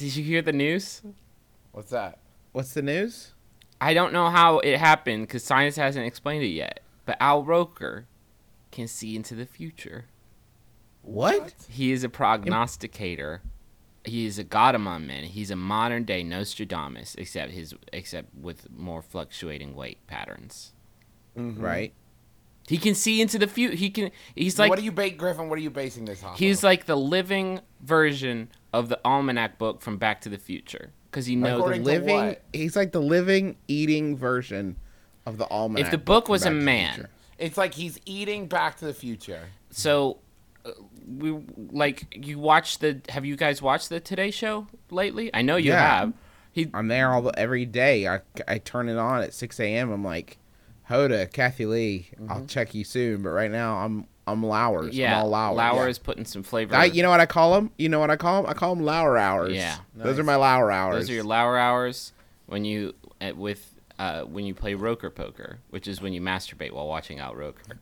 Did you hear the news? What's that? What's the news? I don't know how it happened because science hasn't explained it yet. But Al Roker can see into the future. What? He is a prognosticator. He is a god among men. He's a modern day Nostradamus, except his except with more fluctuating weight patterns. Mm-hmm. Right. He can see into the future. He can. He's like what are you bait Griffin? What are you basing this on? he's like the living version of the almanac book from Back to the Future because you know According the, Living. He's like the living, eating version of the almanac. if the book from was a Back man. It's like he's eating Back to the Future. So, uh, we like you watch the. Have you guys watched the Today Show lately? I know you Yeah. have. He I'm there all the, every day. I, I turn it on at 6 a.m. I'm like, Hoda, Kathie Lee, Mm-hmm. I'll check you soon. But right now, I'm I'm Lowers. yeah, I'm all Lauer. Lauer yeah. is putting some flavor. I, you know what I call them? You know what I call them? I call them Lauer hours. Yeah. Those are my Lauer hours. Those are your Lauer hours when you uh, with uh, when you play Roker poker, which is when you masturbate while watching Al Roker.